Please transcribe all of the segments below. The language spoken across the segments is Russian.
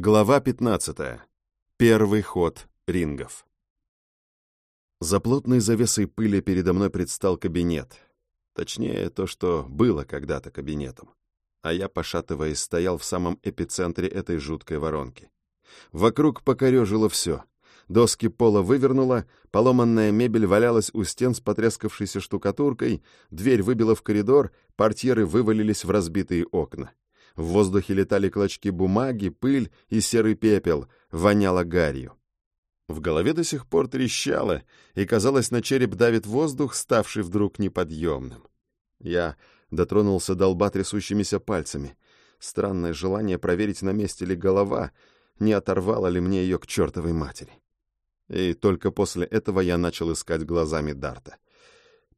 Глава 15. Первый ход рингов. За плотной завесой пыли передо мной предстал кабинет. Точнее, то, что было когда-то кабинетом. А я, пошатываясь, стоял в самом эпицентре этой жуткой воронки. Вокруг покорежило все. Доски пола вывернуло, поломанная мебель валялась у стен с потрескавшейся штукатуркой, дверь выбила в коридор, портьеры вывалились в разбитые окна. В воздухе летали клочки бумаги, пыль и серый пепел, воняло гарью. В голове до сих пор трещало, и, казалось, на череп давит воздух, ставший вдруг неподъемным. Я дотронулся до лба трясущимися пальцами. Странное желание проверить, на месте ли голова, не оторвало ли мне ее к чертовой матери. И только после этого я начал искать глазами Дарта.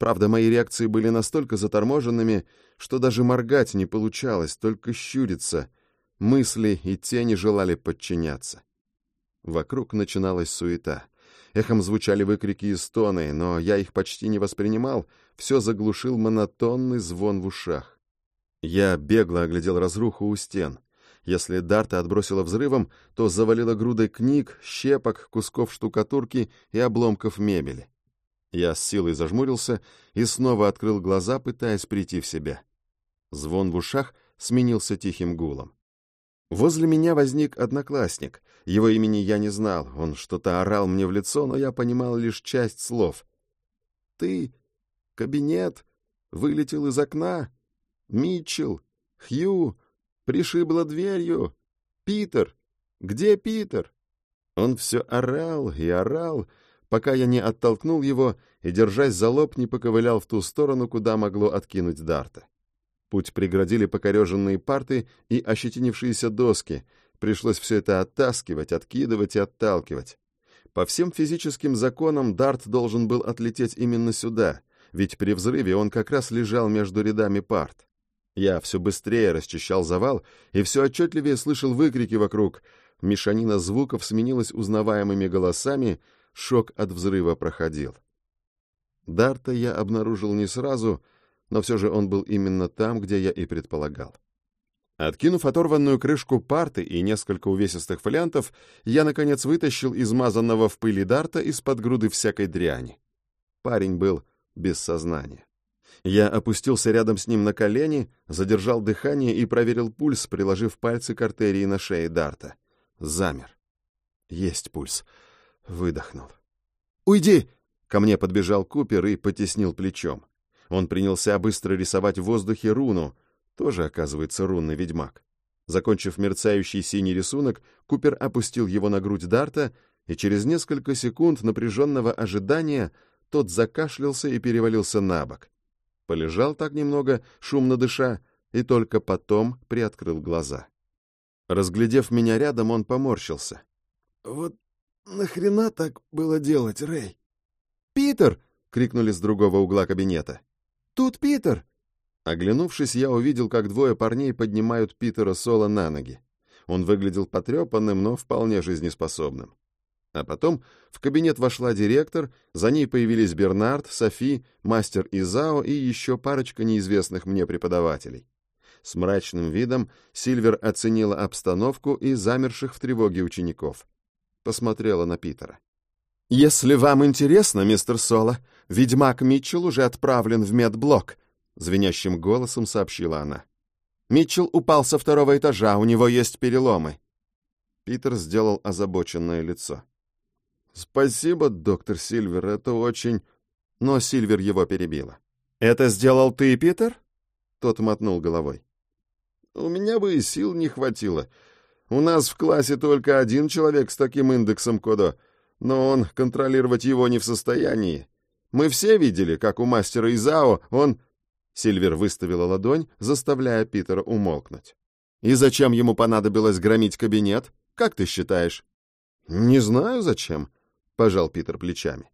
Правда, мои реакции были настолько заторможенными, что даже моргать не получалось, только щуриться. Мысли и тени желали подчиняться. Вокруг начиналась суета. Эхом звучали выкрики и стоны, но я их почти не воспринимал, все заглушил монотонный звон в ушах. Я бегло оглядел разруху у стен. Если Дарта отбросила взрывом, то завалила грудой книг, щепок, кусков штукатурки и обломков мебели. Я с силой зажмурился и снова открыл глаза, пытаясь прийти в себя. Звон в ушах сменился тихим гулом. Возле меня возник одноклассник. Его имени я не знал. Он что-то орал мне в лицо, но я понимал лишь часть слов. «Ты? Кабинет? Вылетел из окна? Митчелл? Хью? Пришибло дверью? Питер? Где Питер?» Он все орал и орал, пока я не оттолкнул его и, держась за лоб, не поковылял в ту сторону, куда могло откинуть Дарта. Путь преградили покореженные парты и ощетинившиеся доски. Пришлось все это оттаскивать, откидывать и отталкивать. По всем физическим законам Дарт должен был отлететь именно сюда, ведь при взрыве он как раз лежал между рядами парт. Я все быстрее расчищал завал и все отчетливее слышал выкрики вокруг. Мешанина звуков сменилась узнаваемыми голосами, шок от взрыва проходил. Дарта я обнаружил не сразу, но все же он был именно там, где я и предполагал. Откинув оторванную крышку парты и несколько увесистых фолиантов, я, наконец, вытащил измазанного в пыли Дарта из-под груды всякой дряни. Парень был без сознания. Я опустился рядом с ним на колени, задержал дыхание и проверил пульс, приложив пальцы к артерии на шее Дарта. Замер. Есть пульс. Выдохнул. «Уйди!» Ко мне подбежал Купер и потеснил плечом. Он принялся быстро рисовать в воздухе руну, тоже, оказывается, рунный ведьмак. Закончив мерцающий синий рисунок, Купер опустил его на грудь Дарта, и через несколько секунд напряженного ожидания тот закашлялся и перевалился на бок. Полежал так немного, шумно дыша, и только потом приоткрыл глаза. Разглядев меня рядом, он поморщился. «Вот «Нахрена так было делать, Рэй?» «Питер!» — крикнули с другого угла кабинета. «Тут Питер!» Оглянувшись, я увидел, как двое парней поднимают Питера Соло на ноги. Он выглядел потрепанным, но вполне жизнеспособным. А потом в кабинет вошла директор, за ней появились Бернард, Софи, мастер Изао и еще парочка неизвестных мне преподавателей. С мрачным видом Сильвер оценила обстановку и замерших в тревоге учеников посмотрела на Питера. «Если вам интересно, мистер Соло, ведьмак Митчелл уже отправлен в медблок», — звенящим голосом сообщила она. «Митчелл упал со второго этажа, у него есть переломы». Питер сделал озабоченное лицо. «Спасибо, доктор Сильвер, это очень...» Но Сильвер его перебила. «Это сделал ты, Питер?» Тот мотнул головой. «У меня бы и сил не хватило. У нас в классе только один человек с таким индексом кода, но он контролировать его не в состоянии. Мы все видели, как у мастера Изао он...» Сильвер выставила ладонь, заставляя Питера умолкнуть. «И зачем ему понадобилось громить кабинет? Как ты считаешь?» «Не знаю, зачем», — пожал Питер плечами.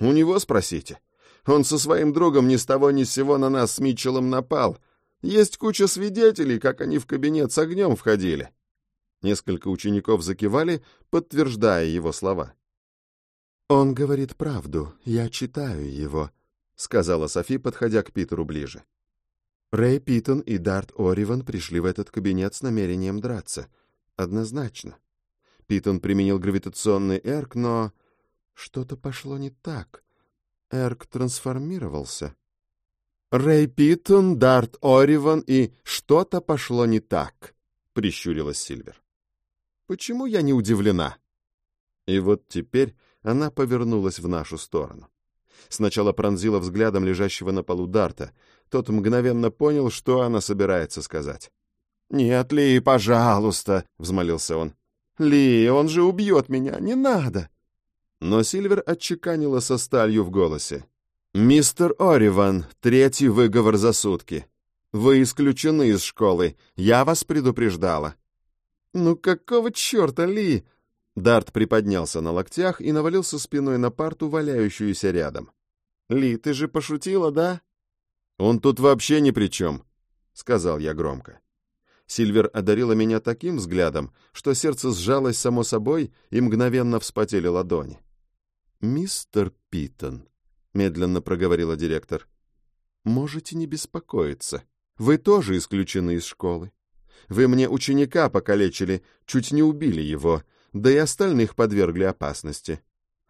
«У него спросите. Он со своим другом ни с того ни с сего на нас с Митчеллом напал. Есть куча свидетелей, как они в кабинет с огнем входили. Несколько учеников закивали, подтверждая его слова. «Он говорит правду, я читаю его», — сказала Софи, подходя к Питеру ближе. Рэй Питон и Дарт Ориван пришли в этот кабинет с намерением драться. Однозначно. Питон применил гравитационный эрк, но что-то пошло не так. Эрк трансформировался. Рэй Питон, Дарт Ориван и что-то пошло не так, прищурилась Сильвер. Почему я не удивлена? И вот теперь она повернулась в нашу сторону. Сначала пронзила взглядом лежащего на полу Дарта. Тот мгновенно понял, что она собирается сказать. «Нет, Ли, пожалуйста!» — взмолился он. «Ли, он же убьет меня, не надо!» Но Сильвер отчеканила со сталью в голосе. «Мистер Ориван, третий выговор за сутки. Вы исключены из школы, я вас предупреждала». «Ну какого черта, Ли?» Дарт приподнялся на локтях и навалился спиной на парту, валяющуюся рядом. «Ли, ты же пошутила, да?» «Он тут вообще ни при чем», — сказал я громко. Сильвер одарила меня таким взглядом, что сердце сжалось само собой и мгновенно вспотели ладони. «Мистер Питон», — медленно проговорила директор, — «можете не беспокоиться. Вы тоже исключены из школы. Вы мне ученика покалечили, чуть не убили его, да и остальных подвергли опасности.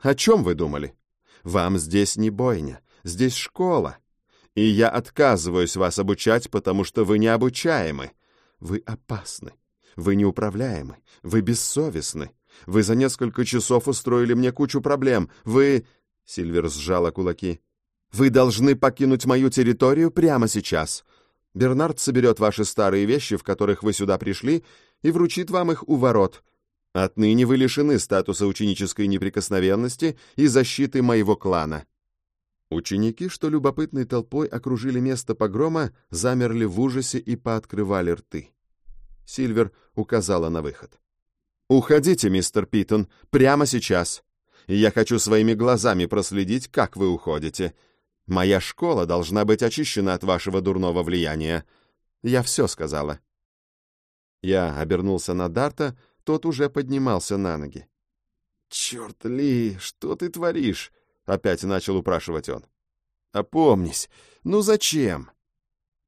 О чем вы думали? Вам здесь не бойня, здесь школа. И я отказываюсь вас обучать, потому что вы необучаемы. Вы опасны, вы неуправляемы, вы бессовестны. Вы за несколько часов устроили мне кучу проблем. Вы...» Сильвер сжала кулаки. «Вы должны покинуть мою территорию прямо сейчас. Бернард соберет ваши старые вещи, в которых вы сюда пришли, и вручит вам их у ворот. Отныне вы лишены статуса ученической неприкосновенности и защиты моего клана». Ученики, что любопытной толпой окружили место погрома, замерли в ужасе и пооткрывали рты. Сильвер указала на выход. «Уходите, мистер Питон, прямо сейчас. Я хочу своими глазами проследить, как вы уходите. Моя школа должна быть очищена от вашего дурного влияния. Я все сказала». Я обернулся на Дарта, тот уже поднимался на ноги. «Черт, Ли, что ты творишь?» Опять начал упрашивать он. «Опомнись! Ну зачем?»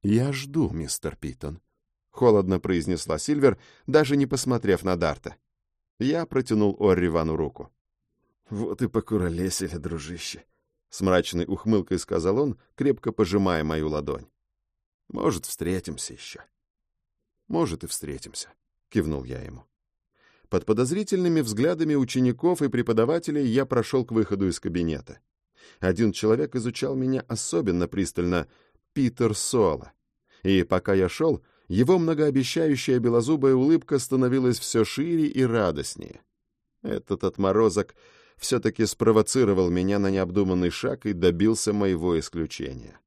«Я жду, мистер Питон», — холодно произнесла Сильвер, даже не посмотрев на Дарта. Я протянул Орривану руку. «Вот и покуролесили, дружище», — с мрачной ухмылкой сказал он, крепко пожимая мою ладонь. «Может, встретимся еще». «Может, и встретимся», — кивнул я ему. Под подозрительными взглядами учеников и преподавателей я прошел к выходу из кабинета. Один человек изучал меня особенно пристально — Питер Соло. И пока я шел, его многообещающая белозубая улыбка становилась все шире и радостнее. Этот отморозок все-таки спровоцировал меня на необдуманный шаг и добился моего исключения.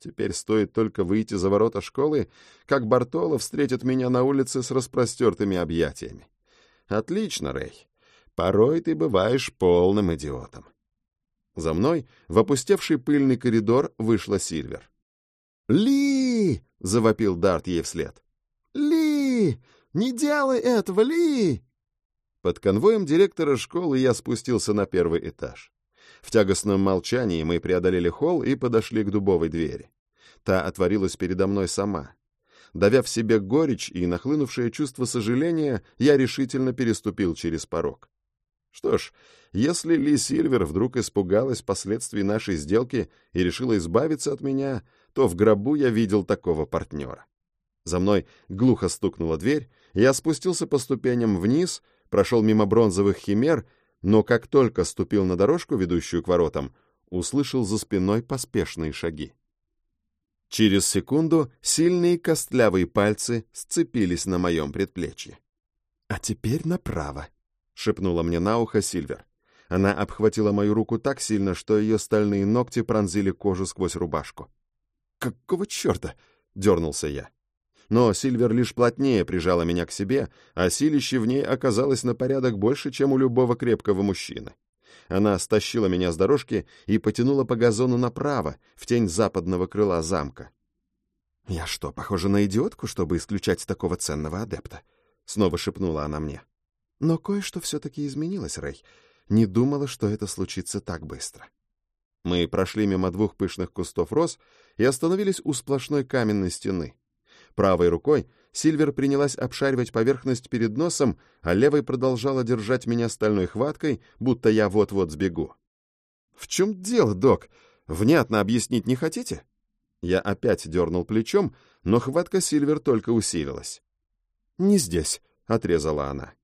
Теперь стоит только выйти за ворота школы, как Бартоло встретит меня на улице с распростертыми объятиями. Отлично, Рэй. Порой ты бываешь полным идиотом. За мной в опустевший пыльный коридор вышла Сильвер. «Ли!» — завопил Дарт ей вслед. «Ли! Не делай этого, Ли!» Под конвоем директора школы я спустился на первый этаж. В тягостном молчании мы преодолели холл и подошли к дубовой двери. Та отворилась передо мной сама. Давя в себе горечь и нахлынувшее чувство сожаления, я решительно переступил через порог. Что ж, если Ли Сильвер вдруг испугалась последствий нашей сделки и решила избавиться от меня, то в гробу я видел такого партнера. За мной глухо стукнула дверь, я спустился по ступеням вниз, прошел мимо бронзовых химер, но как только ступил на дорожку, ведущую к воротам, услышал за спиной поспешные шаги. Через секунду сильные костлявые пальцы сцепились на моем предплечье. «А теперь направо», — шепнула мне на ухо Сильвер. Она обхватила мою руку так сильно, что ее стальные ногти пронзили кожу сквозь рубашку. «Какого черта?» — дернулся я. Но Сильвер лишь плотнее прижала меня к себе, а силище в ней оказалось на порядок больше, чем у любого крепкого мужчины. Она стащила меня с дорожки и потянула по газону направо, в тень западного крыла замка. «Я что, похожа на идиотку, чтобы исключать такого ценного адепта?» — снова шепнула она мне. «Но кое-что все-таки изменилось, Рэй. Не думала, что это случится так быстро». Мы прошли мимо двух пышных кустов роз и остановились у сплошной каменной стены. Правой рукой Сильвер принялась обшаривать поверхность перед носом, а левой продолжала держать меня стальной хваткой, будто я вот-вот сбегу. «В чем дело, док? Внятно объяснить не хотите?» Я опять дернул плечом, но хватка Сильвер только усилилась. «Не здесь», — отрезала она.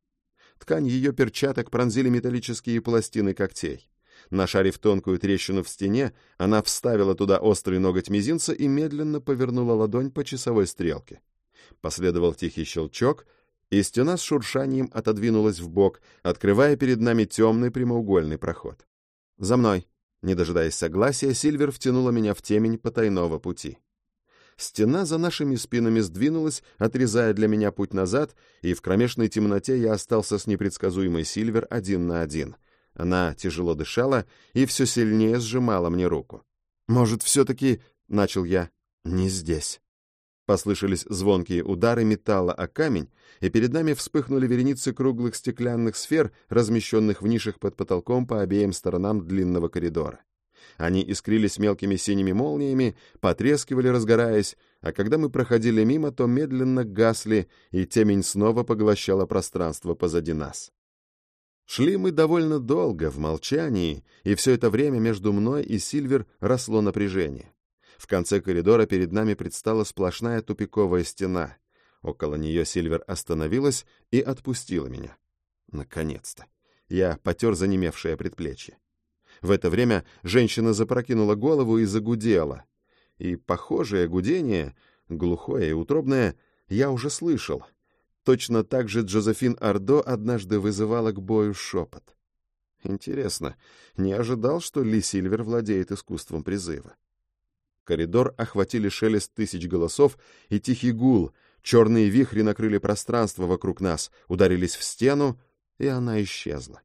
Ткань ее перчаток пронзили металлические пластины когтей. Нашарив тонкую трещину в стене, она вставила туда острый ноготь мизинца и медленно повернула ладонь по часовой стрелке. Последовал тихий щелчок, и стена с шуршанием отодвинулась в бок, открывая перед нами темный прямоугольный проход. «За мной!» Не дожидаясь согласия, Сильвер втянула меня в темень потайного пути. Стена за нашими спинами сдвинулась, отрезая для меня путь назад, и в кромешной темноте я остался с непредсказуемой Сильвер один на один. Она тяжело дышала и все сильнее сжимала мне руку. «Может, все-таки...» — начал я. «Не здесь». Послышались звонкие удары металла о камень, и перед нами вспыхнули вереницы круглых стеклянных сфер, размещенных в нишах под потолком по обеим сторонам длинного коридора. Они искрились мелкими синими молниями, потрескивали, разгораясь, а когда мы проходили мимо, то медленно гасли, и темень снова поглощала пространство позади нас. Шли мы довольно долго, в молчании, и все это время между мной и Сильвер росло напряжение. В конце коридора перед нами предстала сплошная тупиковая стена. Около нее Сильвер остановилась и отпустила меня. Наконец-то. Я потер занемевшее предплечье. В это время женщина запрокинула голову и загудела. И похожее гудение, глухое и утробное, я уже слышал. Точно так же Джозефин Ардо однажды вызывала к бою шепот. Интересно, не ожидал, что Ли Сильвер владеет искусством призыва. Коридор охватили шелест тысяч голосов и тихий гул. Черные вихри накрыли пространство вокруг нас, ударились в стену, и она исчезла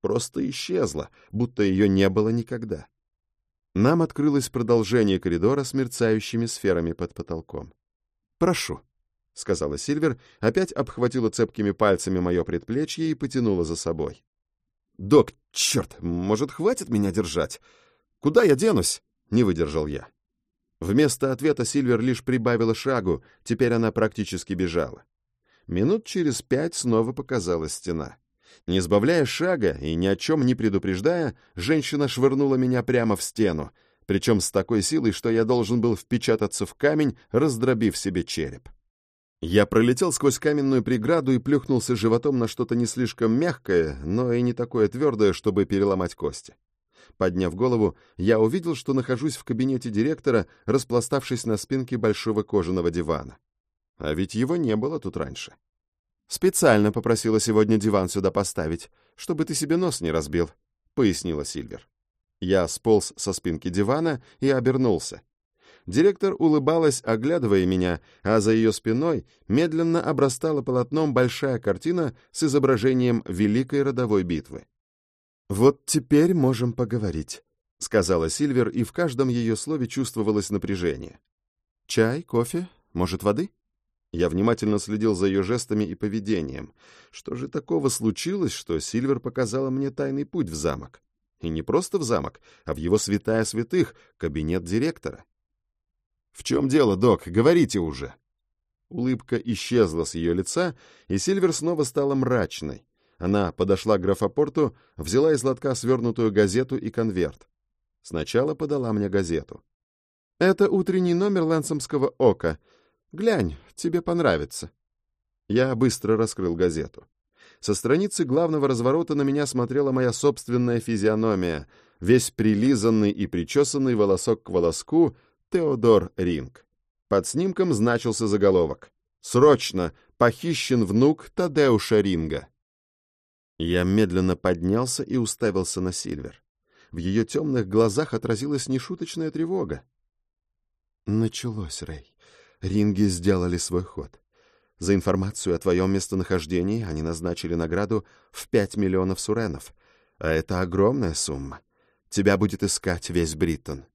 просто исчезла, будто ее не было никогда. Нам открылось продолжение коридора с мерцающими сферами под потолком. «Прошу», — сказала Сильвер, опять обхватила цепкими пальцами мое предплечье и потянула за собой. «Док, черт, может, хватит меня держать? Куда я денусь?» — не выдержал я. Вместо ответа Сильвер лишь прибавила шагу, теперь она практически бежала. Минут через пять снова показалась стена. Не сбавляя шага и ни о чем не предупреждая, женщина швырнула меня прямо в стену, причем с такой силой, что я должен был впечататься в камень, раздробив себе череп. Я пролетел сквозь каменную преграду и плюхнулся животом на что-то не слишком мягкое, но и не такое твердое, чтобы переломать кости. Подняв голову, я увидел, что нахожусь в кабинете директора, распластавшись на спинке большого кожаного дивана. А ведь его не было тут раньше. «Специально попросила сегодня диван сюда поставить, чтобы ты себе нос не разбил», — пояснила Сильвер. Я сполз со спинки дивана и обернулся. Директор улыбалась, оглядывая меня, а за ее спиной медленно обрастала полотном большая картина с изображением Великой родовой битвы. «Вот теперь можем поговорить», — сказала Сильвер, и в каждом ее слове чувствовалось напряжение. «Чай, кофе, может, воды?» Я внимательно следил за ее жестами и поведением. Что же такого случилось, что Сильвер показала мне тайный путь в замок? И не просто в замок, а в его святая святых, кабинет директора. «В чем дело, док? Говорите уже!» Улыбка исчезла с ее лица, и Сильвер снова стала мрачной. Она подошла к графопорту, взяла из лотка свернутую газету и конверт. Сначала подала мне газету. «Это утренний номер Лансомского ока», Глянь, тебе понравится. Я быстро раскрыл газету. Со страницы главного разворота на меня смотрела моя собственная физиономия, весь прилизанный и причесанный волосок к волоску Теодор Ринг. Под снимком значился заголовок «Срочно! Похищен внук Тадеуша Ринга!» Я медленно поднялся и уставился на Сильвер. В ее темных глазах отразилась нешуточная тревога. «Началось, Рэй. Ринги сделали свой ход. За информацию о твоем местонахождении они назначили награду в пять миллионов суренов, а это огромная сумма. Тебя будет искать весь Бриттон.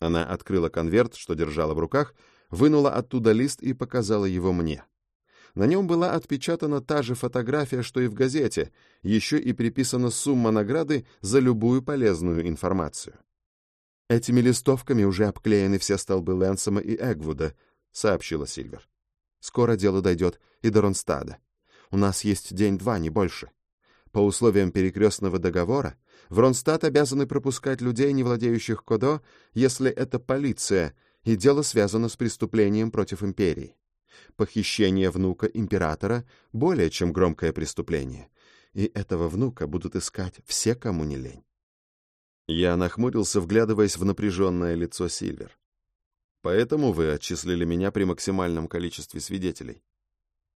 Она открыла конверт, что держала в руках, вынула оттуда лист и показала его мне. На нем была отпечатана та же фотография, что и в газете, еще и приписана сумма награды за любую полезную информацию. Этими листовками уже обклеены все столбы Лэнсома и Эгвуда, — сообщила Сильвер. «Скоро дело дойдет и до Ронстада. У нас есть день-два, не больше. По условиям перекрестного договора в Ронстад обязаны пропускать людей, не владеющих Кодо, если это полиция, и дело связано с преступлением против империи. Похищение внука императора — более чем громкое преступление, и этого внука будут искать все, кому не лень. Я нахмурился, вглядываясь в напряженное лицо Сильвер. «Поэтому вы отчислили меня при максимальном количестве свидетелей?»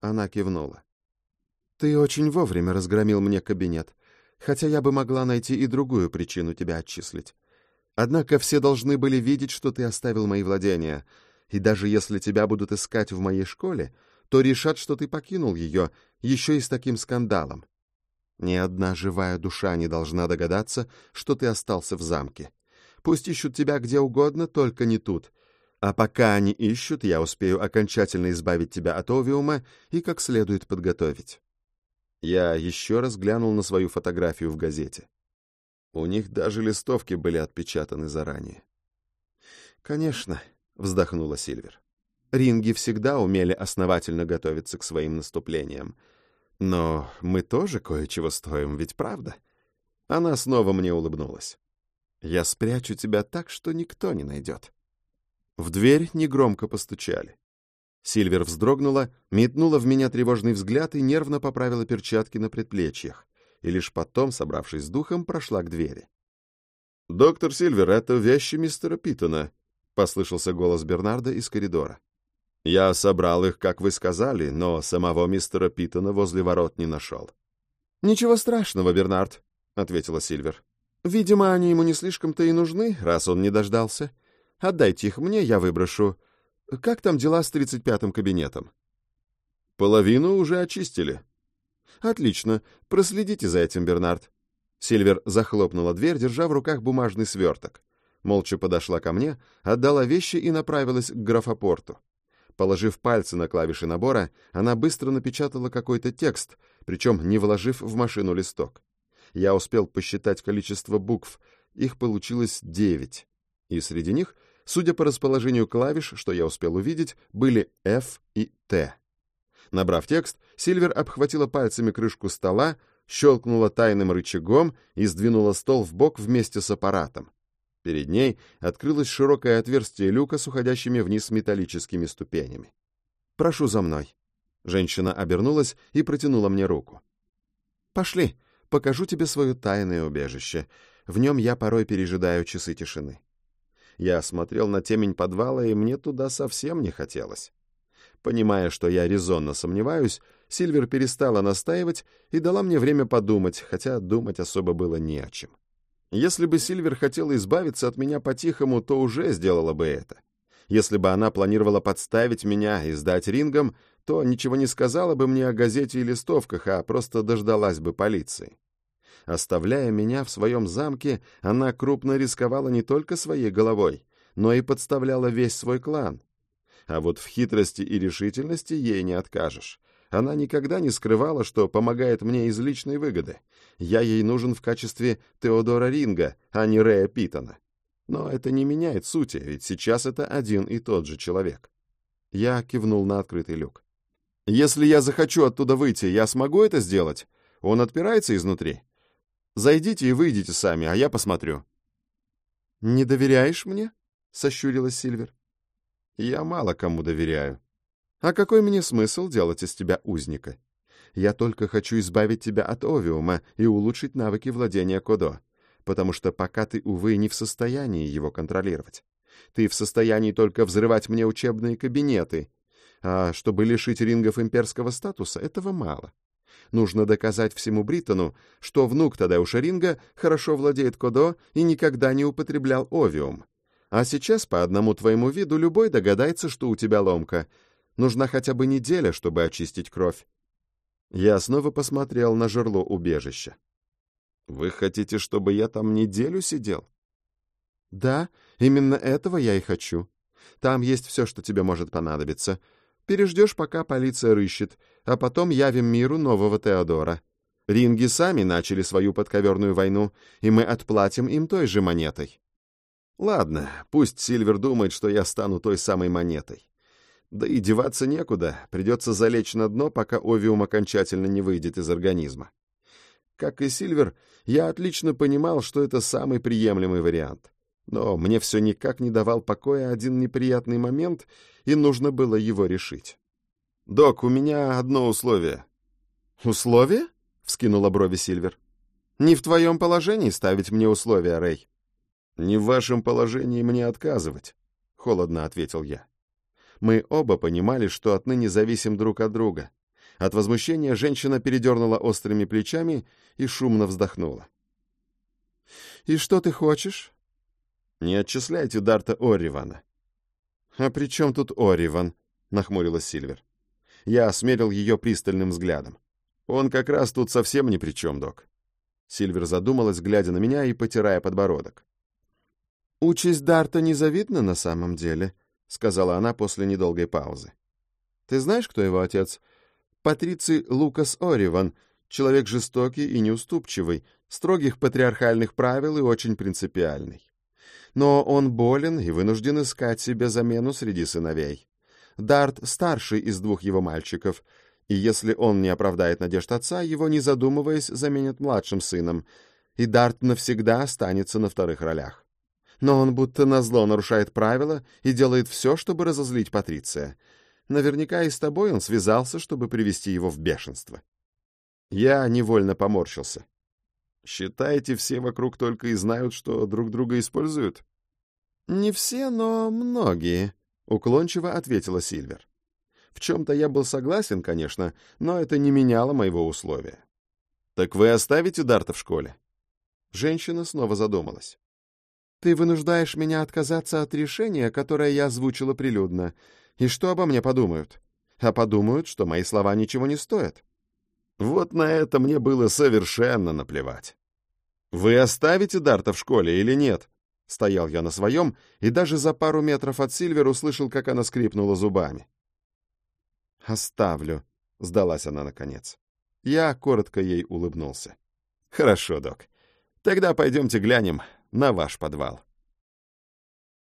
Она кивнула. «Ты очень вовремя разгромил мне кабинет, хотя я бы могла найти и другую причину тебя отчислить. Однако все должны были видеть, что ты оставил мои владения, и даже если тебя будут искать в моей школе, то решат, что ты покинул ее, еще и с таким скандалом. Ни одна живая душа не должна догадаться, что ты остался в замке. Пусть ищут тебя где угодно, только не тут. А пока они ищут, я успею окончательно избавить тебя от овиума и как следует подготовить. Я еще раз глянул на свою фотографию в газете. У них даже листовки были отпечатаны заранее. «Конечно», — вздохнула Сильвер. «Ринги всегда умели основательно готовиться к своим наступлениям. Но мы тоже кое-чего стоим, ведь правда?» Она снова мне улыбнулась. «Я спрячу тебя так, что никто не найдет». В дверь негромко постучали. Сильвер вздрогнула, метнула в меня тревожный взгляд и нервно поправила перчатки на предплечьях, и лишь потом, собравшись с духом, прошла к двери. «Доктор Сильвер, это вещи мистера Питона», — послышался голос Бернарда из коридора. «Я собрал их, как вы сказали, но самого мистера Питона возле ворот не нашел». «Ничего страшного, Бернард», — ответила Сильвер. «Видимо, они ему не слишком-то и нужны, раз он не дождался. Отдайте их мне, я выброшу. Как там дела с тридцать пятым кабинетом? Половину уже очистили. Отлично. Проследите за этим, Бернард. Сильвер захлопнула дверь, держа в руках бумажный сверток. Молча подошла ко мне, отдала вещи и направилась к графопорту. Положив пальцы на клавиши набора, она быстро напечатала какой-то текст, причем не вложив в машину листок. Я успел посчитать количество букв, их получилось девять, и среди них Судя по расположению клавиш, что я успел увидеть, были F и T. Набрав текст, Сильвер обхватила пальцами крышку стола, щелкнула тайным рычагом и сдвинула стол в бок вместе с аппаратом. Перед ней открылось широкое отверстие люка с уходящими вниз металлическими ступенями. «Прошу за мной». Женщина обернулась и протянула мне руку. «Пошли, покажу тебе свое тайное убежище. В нем я порой пережидаю часы тишины». Я смотрел на темень подвала, и мне туда совсем не хотелось. Понимая, что я резонно сомневаюсь, Сильвер перестала настаивать и дала мне время подумать, хотя думать особо было не о чем. Если бы Сильвер хотела избавиться от меня по-тихому, то уже сделала бы это. Если бы она планировала подставить меня и сдать рингом, то ничего не сказала бы мне о газете и листовках, а просто дождалась бы полиции. Оставляя меня в своем замке, она крупно рисковала не только своей головой, но и подставляла весь свой клан. А вот в хитрости и решительности ей не откажешь. Она никогда не скрывала, что помогает мне из личной выгоды. Я ей нужен в качестве Теодора Ринга, а не Рея Питона. Но это не меняет сути, ведь сейчас это один и тот же человек. Я кивнул на открытый люк. «Если я захочу оттуда выйти, я смогу это сделать? Он отпирается изнутри?» Зайдите и выйдите сами, а я посмотрю». «Не доверяешь мне?» — сощурилась Сильвер. «Я мало кому доверяю. А какой мне смысл делать из тебя узника? Я только хочу избавить тебя от овиума и улучшить навыки владения Кодо, потому что пока ты, увы, не в состоянии его контролировать. Ты в состоянии только взрывать мне учебные кабинеты, а чтобы лишить рингов имперского статуса, этого мало. Нужно доказать всему Бриттону, что внук Тадеуша Ринга хорошо владеет Кодо и никогда не употреблял овиум. А сейчас по одному твоему виду любой догадается, что у тебя ломка. Нужна хотя бы неделя, чтобы очистить кровь. Я снова посмотрел на жерло убежища. «Вы хотите, чтобы я там неделю сидел?» «Да, именно этого я и хочу. Там есть все, что тебе может понадобиться. Переждешь, пока полиция рыщет, а потом явим миру нового Теодора. Ринги сами начали свою подковерную войну, и мы отплатим им той же монетой. Ладно, пусть Сильвер думает, что я стану той самой монетой. Да и деваться некуда, придется залечь на дно, пока овиум окончательно не выйдет из организма. Как и Сильвер, я отлично понимал, что это самый приемлемый вариант. Но мне все никак не давал покоя один неприятный момент, и нужно было его решить. «Док, у меня одно условие». «Условие?» — вскинула брови Сильвер. «Не в твоем положении ставить мне условия, Рэй». «Не в вашем положении мне отказывать», — холодно ответил я. Мы оба понимали, что отныне зависим друг от друга. От возмущения женщина передернула острыми плечами и шумно вздохнула. «И что ты хочешь?» «Не отчисляйте Дарта Оривана». «А при чем тут Ориван?» — нахмурилась Сильвер. Я осмерил ее пристальным взглядом. «Он как раз тут совсем ни при чем, док». Сильвер задумалась, глядя на меня и потирая подбородок. «Участь Дарта незавидна на самом деле», — сказала она после недолгой паузы. «Ты знаешь, кто его отец? Патриций Лукас Ориван, человек жестокий и неуступчивый, строгих патриархальных правил и очень принципиальный. Но он болен и вынужден искать себе замену среди сыновей. Дарт старший из двух его мальчиков, и если он не оправдает надежд отца, его, не задумываясь, заменят младшим сыном, и Дарт навсегда останется на вторых ролях. Но он будто назло нарушает правила и делает все, чтобы разозлить Патриция. Наверняка и с тобой он связался, чтобы привести его в бешенство. Я невольно поморщился. Считаете, все вокруг только и знают, что друг друга используют? Не все, но многие, — уклончиво ответила Сильвер. В чем-то я был согласен, конечно, но это не меняло моего условия. «Так вы оставите Дарта в школе?» Женщина снова задумалась. «Ты вынуждаешь меня отказаться от решения, которое я озвучила прилюдно. И что обо мне подумают? А подумают, что мои слова ничего не стоят». Вот на это мне было совершенно наплевать. «Вы оставите Дарта в школе или нет?» Стоял я на своем, и даже за пару метров от Сильвер услышал, как она скрипнула зубами. «Оставлю», — сдалась она наконец. Я коротко ей улыбнулся. «Хорошо, док. Тогда пойдемте глянем на ваш подвал».